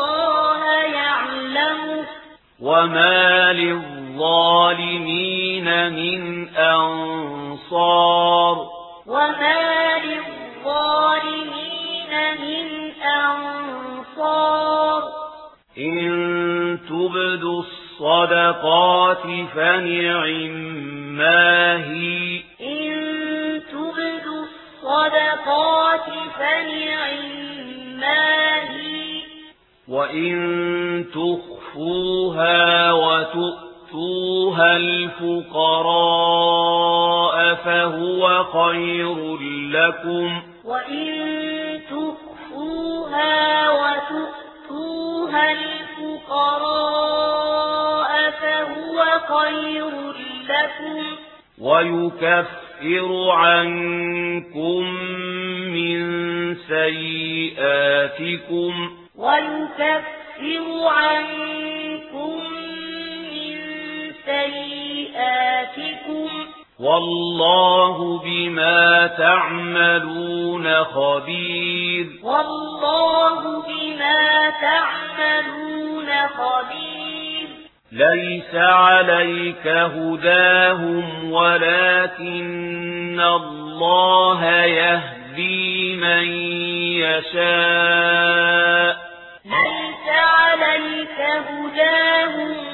الله يعلم وما للظالمين من أنصار وما للظالمين من أنصار إن تبدوا الصدقات فنعم ما هي إن تبدوا الصدقات فنعم وَإِن تُخْفُوهَا وَتُؤْتُوهَا الْفُقَرَاءَ فَهُوَ خَيْرٌ لَّكُمْ وَإِن تُخْفُوهَا وَتُؤْتُوهَا الْفُقَرَاءَ فَهُوَ خَيْرٌ لَّكُمْ وَيُكَفِّرُ يكفر عنكم من سيئاتكم ويكفر عنكم من سيئاتكم والله بما تعملون خبير والله بما تعملون خبير ليس عليك هداهم ولكن الله يهدي من يشاء ليس عليك هداهم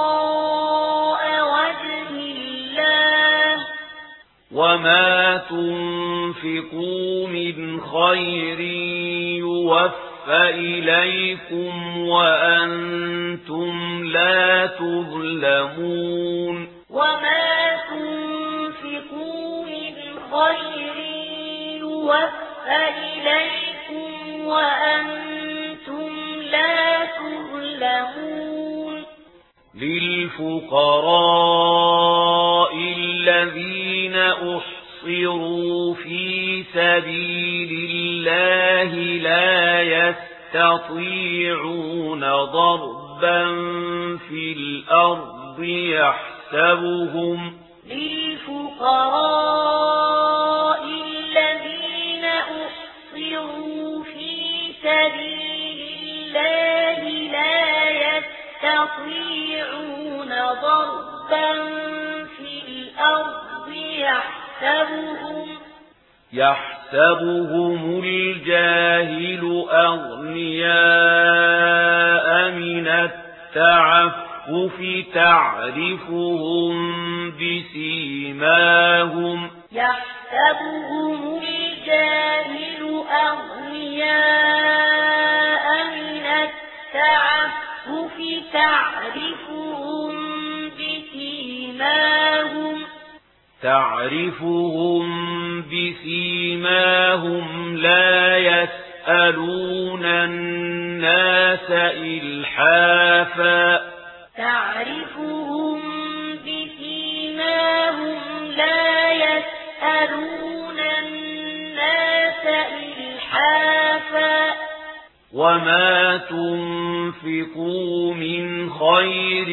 ابتغاء وجه الله وما تنفقوا من خير يوفى إليكم وأنتم لا تظلمون وما تنفقوا من خير يوفى للفقراء الذين أحصروا في سبيل الله لا يستطيعون ضربا في الأرض يحسبهم للفقراء يحسبهم الجاهل أغنياء من التعفف تعرفهم بسيماهم. يحسبهم الجاهل أغنياء من التعفف تعرفهم تعرفهم بسيماهم لا يسألون الناس إلحافا تعرفهم بسيماهم لا يسألون وما تنفقوا من خير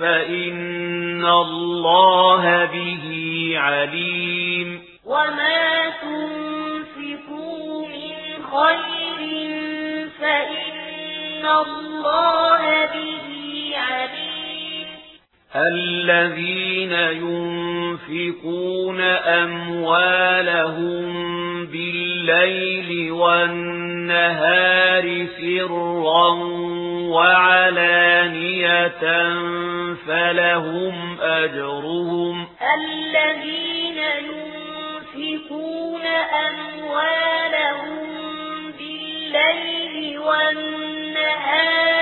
فإن الله به عليم وما تنفقوا من خير فإن الله به عليم الذين ينفقون أموالهم بالله بالليل والنهار سرا وعلانية فلهم أجرهم الذين ينفكون أموالهم بالليل والنهار